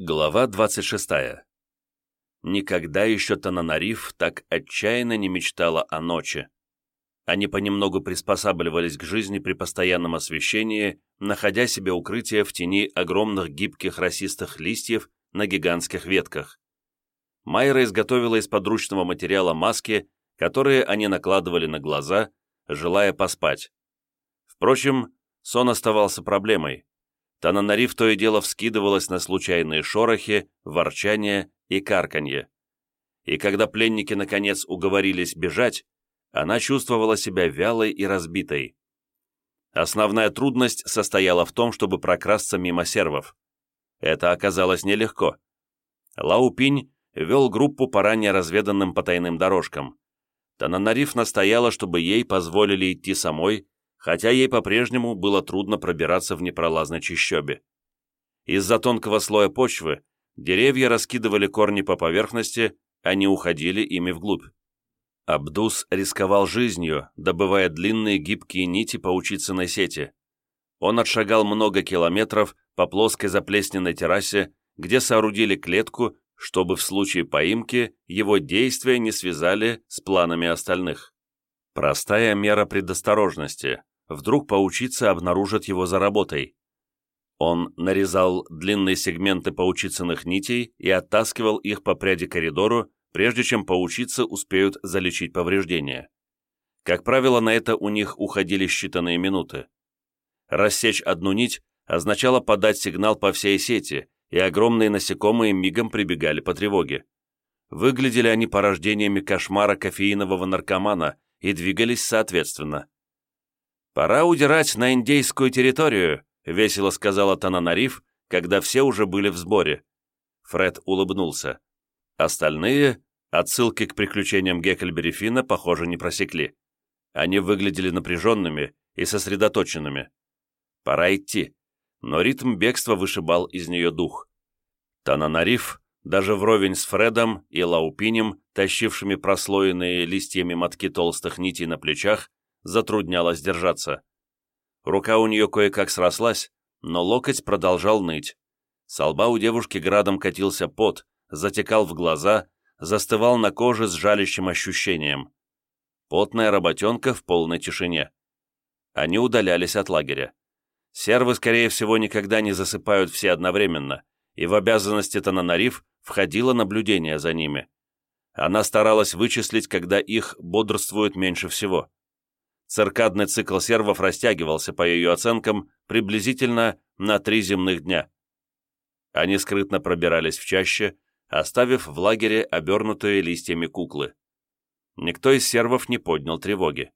Глава 26. Никогда еще Тананариф так отчаянно не мечтала о ночи. Они понемногу приспосабливались к жизни при постоянном освещении, находя себе укрытие в тени огромных гибких росистых листьев на гигантских ветках. Майра изготовила из подручного материала маски, которые они накладывали на глаза, желая поспать. Впрочем, сон оставался проблемой. Тананариф то и дело вскидывалась на случайные шорохи, ворчания и карканье. И когда пленники наконец уговорились бежать, она чувствовала себя вялой и разбитой. Основная трудность состояла в том, чтобы прокрасться мимо сервов. Это оказалось нелегко. Лаупинь вел группу по ранее разведанным потайным дорожкам. Тананариф настояла, чтобы ей позволили идти самой, хотя ей по-прежнему было трудно пробираться в непролазной чащобе. Из-за тонкого слоя почвы деревья раскидывали корни по поверхности, а не уходили ими вглубь. Абдус рисковал жизнью, добывая длинные гибкие нити паучицыной сети. Он отшагал много километров по плоской заплесненной террасе, где соорудили клетку, чтобы в случае поимки его действия не связали с планами остальных. Простая мера предосторожности, вдруг паучица обнаружит его за работой. Он нарезал длинные сегменты паучицыных нитей и оттаскивал их по пряди коридору, прежде чем паучицы успеют залечить повреждения. Как правило, на это у них уходили считанные минуты. Рассечь одну нить означало подать сигнал по всей сети, и огромные насекомые мигом прибегали по тревоге. Выглядели они порождениями кошмара кофеинового наркомана и двигались соответственно. «Пора удирать на индейскую территорию», — весело сказала Тананариф, когда все уже были в сборе. Фред улыбнулся. Остальные отсылки к приключениям Геккельбери Финна, похоже, не просекли. Они выглядели напряженными и сосредоточенными. Пора идти, но ритм бегства вышибал из нее дух. Тананариф, даже вровень с Фредом и Лаупинем, тащившими прослоенные листьями мотки толстых нитей на плечах, затруднялось держаться. Рука у нее кое-как срослась, но локоть продолжал ныть. С лба у девушки градом катился пот, затекал в глаза, застывал на коже с жалящим ощущением. Потная работенка в полной тишине. Они удалялись от лагеря. Сервы, скорее всего, никогда не засыпают все одновременно, и в обязанности Тананариф входило наблюдение за ними. Она старалась вычислить, когда их бодрствует меньше всего. Циркадный цикл сервов растягивался, по ее оценкам, приблизительно на три земных дня. Они скрытно пробирались в чаще, оставив в лагере обернутые листьями куклы. Никто из сервов не поднял тревоги.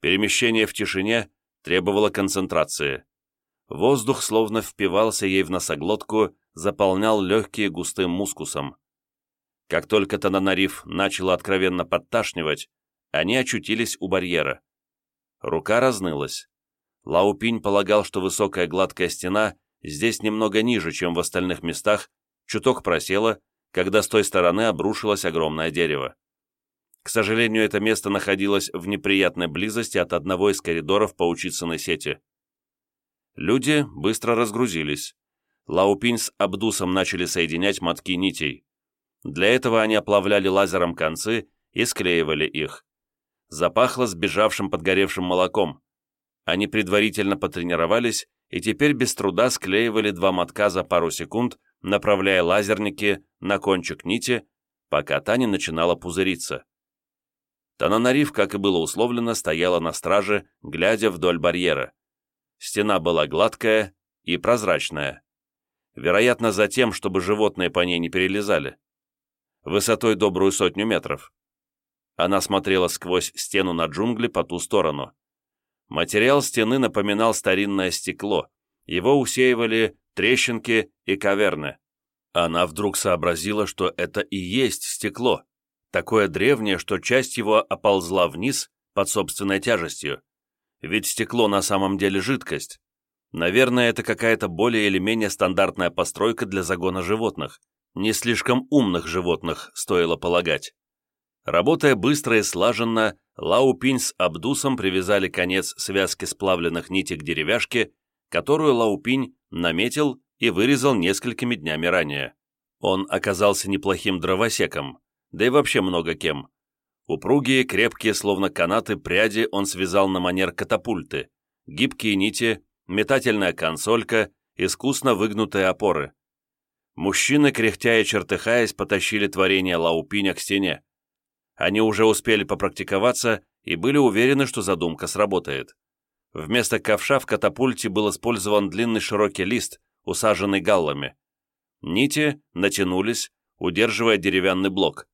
Перемещение в тишине требовало концентрации. Воздух словно впивался ей в носоглотку, заполнял легкие густым мускусом. Как только Тананариф начала откровенно подташнивать, они очутились у барьера. Рука разнылась. Лаупинь полагал, что высокая гладкая стена здесь немного ниже, чем в остальных местах, чуток просела, когда с той стороны обрушилось огромное дерево. К сожалению, это место находилось в неприятной близости от одного из коридоров паучицыной сети. Люди быстро разгрузились. Лаупинь с Абдусом начали соединять мотки нитей. Для этого они оплавляли лазером концы и склеивали их запахло сбежавшим подгоревшим молоком. Они предварительно потренировались и теперь без труда склеивали два мотка за пару секунд, направляя лазерники на кончик нити, пока та не начинала пузыриться. Тананариф, как и было условлено, стояла на страже, глядя вдоль барьера. Стена была гладкая и прозрачная. Вероятно, за тем, чтобы животные по ней не перелезали. Высотой добрую сотню метров. Она смотрела сквозь стену на джунгли по ту сторону. Материал стены напоминал старинное стекло. Его усеивали трещинки и каверны. Она вдруг сообразила, что это и есть стекло, такое древнее, что часть его оползла вниз под собственной тяжестью. Ведь стекло на самом деле жидкость. Наверное, это какая-то более или менее стандартная постройка для загона животных. Не слишком умных животных, стоило полагать. Работая быстро и слаженно, Лаупинь с Абдусом привязали конец связки сплавленных нитей к деревяшке, которую Лаупинь наметил и вырезал несколькими днями ранее. Он оказался неплохим дровосеком, да и вообще много кем. Упругие, крепкие, словно канаты, пряди он связал на манер катапульты, гибкие нити, метательная консолька, искусно выгнутые опоры. Мужчины, кряхтя и чертыхаясь, потащили творение Лаупиня к стене. Они уже успели попрактиковаться и были уверены, что задумка сработает. Вместо ковша в катапульте был использован длинный широкий лист, усаженный галлами. Нити натянулись, удерживая деревянный блок.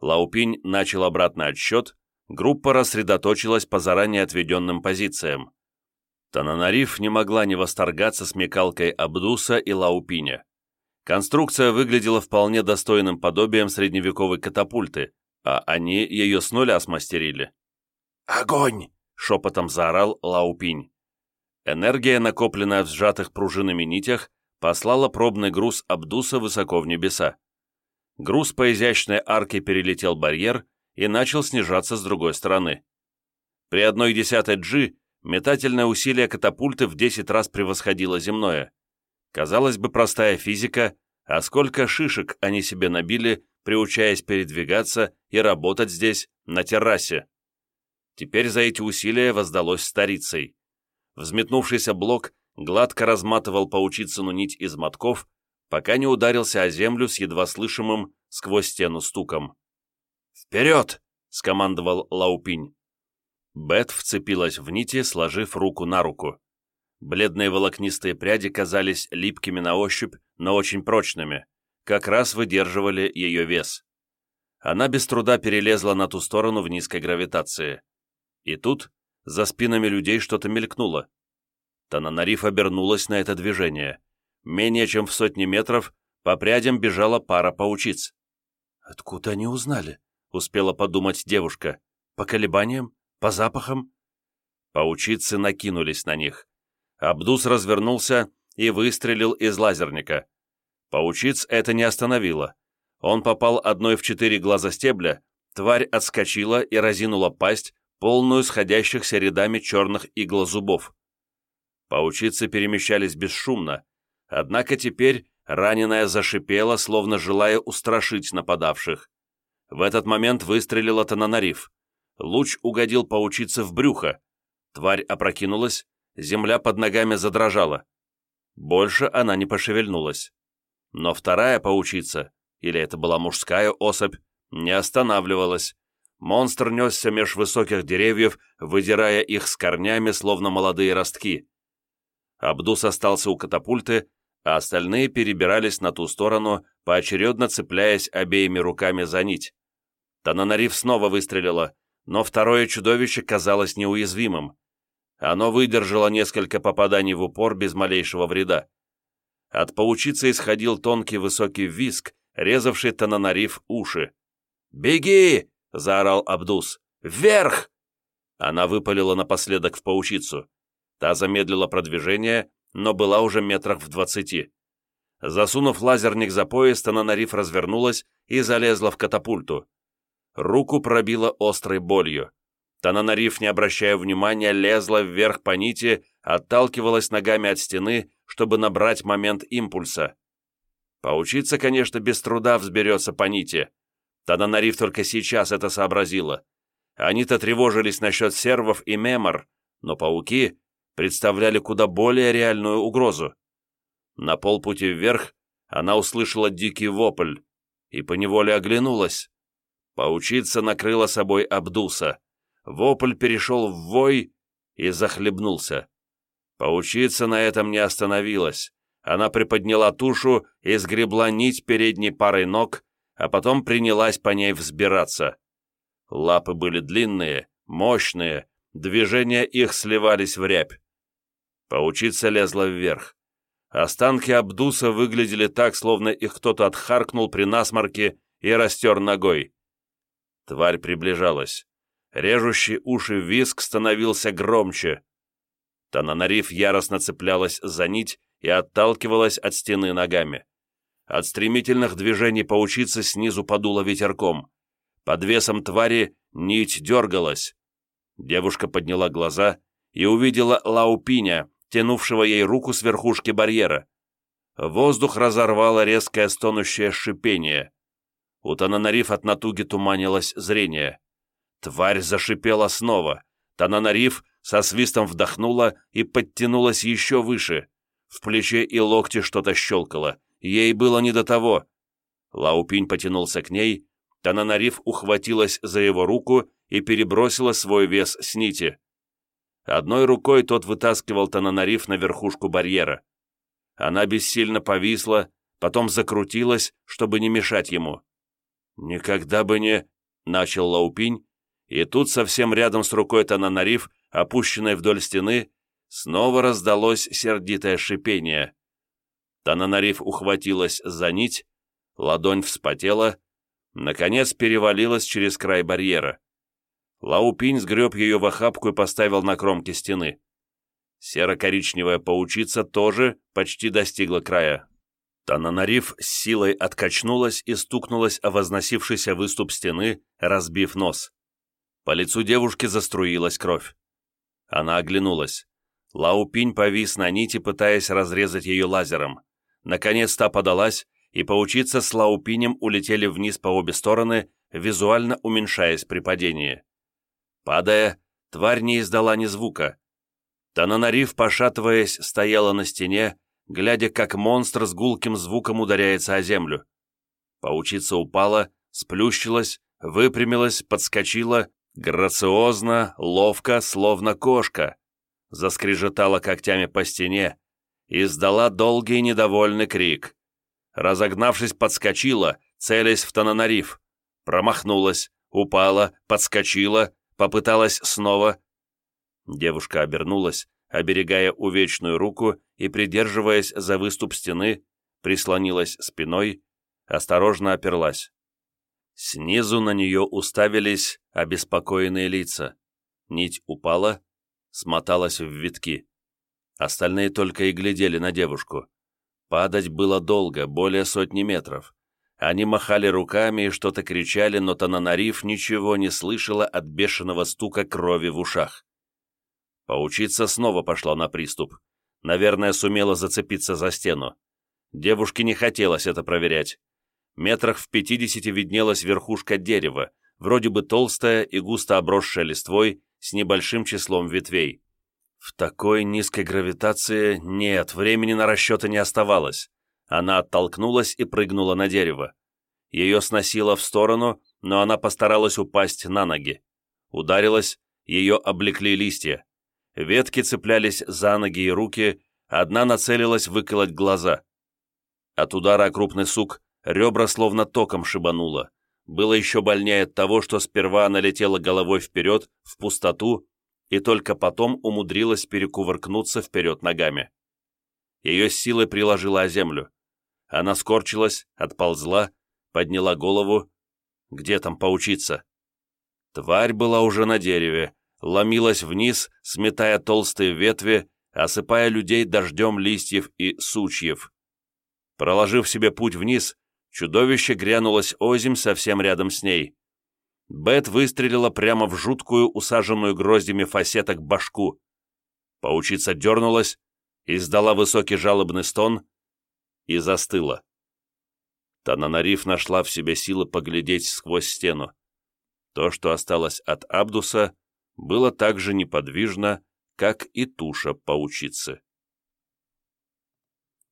Лаупинь начал обратный отсчет, группа рассредоточилась по заранее отведенным позициям. Тананариф не могла не восторгаться смекалкой Абдуса и Лаупиня. Конструкция выглядела вполне достойным подобием средневековой катапульты, а они ее с нуля смастерили. «Огонь!» — шепотом заорал Лаупинь. Энергия, накопленная в сжатых пружинами нитях, послала пробный груз Абдуса высоко в небеса. Груз по изящной арке перелетел барьер и начал снижаться с другой стороны. При одной десятой G метательное усилие катапульты в 10 раз превосходило земное. Казалось бы, простая физика, а сколько шишек они себе набили, приучаясь передвигаться и работать здесь, на террасе. Теперь за эти усилия воздалось старицей. Взметнувшийся блок гладко разматывал паучицыну нить из мотков, пока не ударился о землю с едва слышимым сквозь стену стуком. «Вперед!» — скомандовал Лаупинь. Бет вцепилась в нити, сложив руку на руку. Бледные волокнистые пряди казались липкими на ощупь, но очень прочными, как раз выдерживали ее вес. Она без труда перелезла на ту сторону в низкой гравитации. И тут за спинами людей что-то мелькнуло. Тананариф обернулась на это движение. Менее чем в сотни метров по прядям бежала пара паучиц. «Откуда они узнали?» — успела подумать девушка. «По колебаниям? По запахам?» Паучицы накинулись на них. Абдус развернулся и выстрелил из лазерника. Паучиц это не остановило. Он попал одной в четыре глаза стебля, тварь отскочила и разинула пасть, полную сходящихся рядами черных иглозубов. Паучицы перемещались бесшумно, однако теперь раненая зашипела, словно желая устрашить нападавших. В этот момент выстрелила Тананариф. Луч угодил паучице в брюхо. Тварь опрокинулась, земля под ногами задрожала. Больше она не пошевельнулась. Но вторая паучица, или это была мужская особь, не останавливалась. Монстр несся меж высоких деревьев, выдирая их с корнями, словно молодые ростки. Абдус остался у катапульты, а остальные перебирались на ту сторону, поочередно цепляясь обеими руками за нить. Тананариф снова выстрелила, но второе чудовище казалось неуязвимым. Оно выдержало несколько попаданий в упор без малейшего вреда. От паучицы исходил тонкий высокий виск, резавший Тананариф уши. «Беги!» — заорал Абдус. «Вверх!» Она выпалила напоследок в паучицу. Та замедлила продвижение, но была уже метрах в двадцати. Засунув лазерник за пояс, Тананариф развернулась и залезла в катапульту. Руку пробила острой болью. Тананариф, не обращая внимания, лезла вверх по нити, отталкивалась ногами от стены, чтобы набрать момент импульса. Поучиться, конечно, без труда взберется по нити. Тананариф только сейчас это сообразила. Они-то тревожились насчет сервов и мемор, но пауки представляли куда более реальную угрозу. На полпути вверх она услышала дикий вопль и поневоле оглянулась. Паучица накрыла собой Абдуса. Вопль перешел в вой и захлебнулся. Паучица на этом не остановилась. Она приподняла тушу и сгребла нить передней парой ног, а потом принялась по ней взбираться. Лапы были длинные, мощные, движения их сливались в рябь. Паучица лезла вверх. Останки Абдуса выглядели так, словно их кто-то отхаркнул при насморке и растер ногой. Тварь приближалась. Режущий уши виск становился громче. Тананариф яростно цеплялась за нить и отталкивалась от стены ногами. От стремительных движений паучицы снизу подуло ветерком. Под весом твари нить дергалась. Девушка подняла глаза и увидела Лаупиня, тянувшего ей руку с верхушки барьера. Воздух разорвало резкое стонущее шипение. У Тананариф от натуги туманилось зрение. Тварь зашипела снова. Тананариф со свистом вдохнула и подтянулась еще выше. В плече и локте что-то щелкало. Ей было не до того. Лаупинь потянулся к ней, Тананариф ухватилась за его руку и перебросила свой вес с нити. Одной рукой тот вытаскивал Тананариф на верхушку барьера. Она бессильно повисла, потом закрутилась, чтобы не мешать ему. «Никогда бы не...» — начал Лаупинь, и тут совсем рядом с рукой Тананариф, опущенной вдоль стены, снова раздалось сердитое шипение. Тананариф ухватилась за нить, ладонь вспотела, наконец перевалилась через край барьера. Лаупинь сгреб ее в охапку и поставил на кромке стены. Серо-коричневая паучица тоже почти достигла края. Тананариф с силой откачнулась и стукнулась о возносившийся выступ стены, разбив нос. По лицу девушки заструилась кровь. Она оглянулась. Лаупинь повис на нити, пытаясь разрезать ее лазером. Наконец та подалась, и паучица с Лаупинем улетели вниз по обе стороны, визуально уменьшаясь при падении. Падая, тварь не издала ни звука. Тананариф, пошатываясь, стояла на стене, глядя, как монстр с гулким звуком ударяется о землю. Паучица упала, сплющилась, выпрямилась, подскочила, грациозно, ловко, словно кошка, заскрежетала когтями по стене, издала долгий недовольный крик. Разогнавшись, подскочила, целясь в Тананариф. Промахнулась, упала, подскочила, Попыталась снова. Девушка обернулась, оберегая увечную руку и, придерживаясь за выступ стены, прислонилась спиной, осторожно оперлась. Снизу на нее уставились обеспокоенные лица. Нить упала, смоталась в витки. Остальные только и глядели на девушку. Падать было долго, более сотни метров. Они махали руками и что-то кричали, но Тананариф ничего не слышала от бешеного стука крови в ушах. Паучица снова пошла на приступ. Наверное, сумела зацепиться за стену. Девушке не хотелось это проверять. Метрах в пятидесяти виднелась верхушка дерева, вроде бы толстая и густо обросшая листвой, с небольшим числом ветвей. В такой низкой гравитации нет, времени на расчеты не оставалось. Она оттолкнулась и прыгнула на дерево. Ее сносило в сторону, но она постаралась упасть на ноги. Ударилась, ее облекли листья. Ветки цеплялись за ноги и руки, одна нацелилась выколоть глаза. От удара крупный сук ребра словно током шибануло. Было еще больнее от того, что сперва она летела головой вперед, в пустоту, и только потом умудрилась перекувыркнуться вперед ногами. Ее силой приложила о землю. Она скорчилась, отползла, подняла голову. Где там поучиться? Тварь была уже на дереве, ломилась вниз, сметая толстые ветви, осыпая людей дождем листьев и сучьев. Проложив себе путь вниз, чудовище грянулось озим совсем рядом с ней. Бет выстрелила прямо в жуткую, усаженную гроздями фасеток башку. Паучица дернулась, издала высокий жалобный стон, и застыла. Тананариф нашла в себе силы поглядеть сквозь стену. То, что осталось от Абдуса, было так же неподвижно, как и туша паучицы.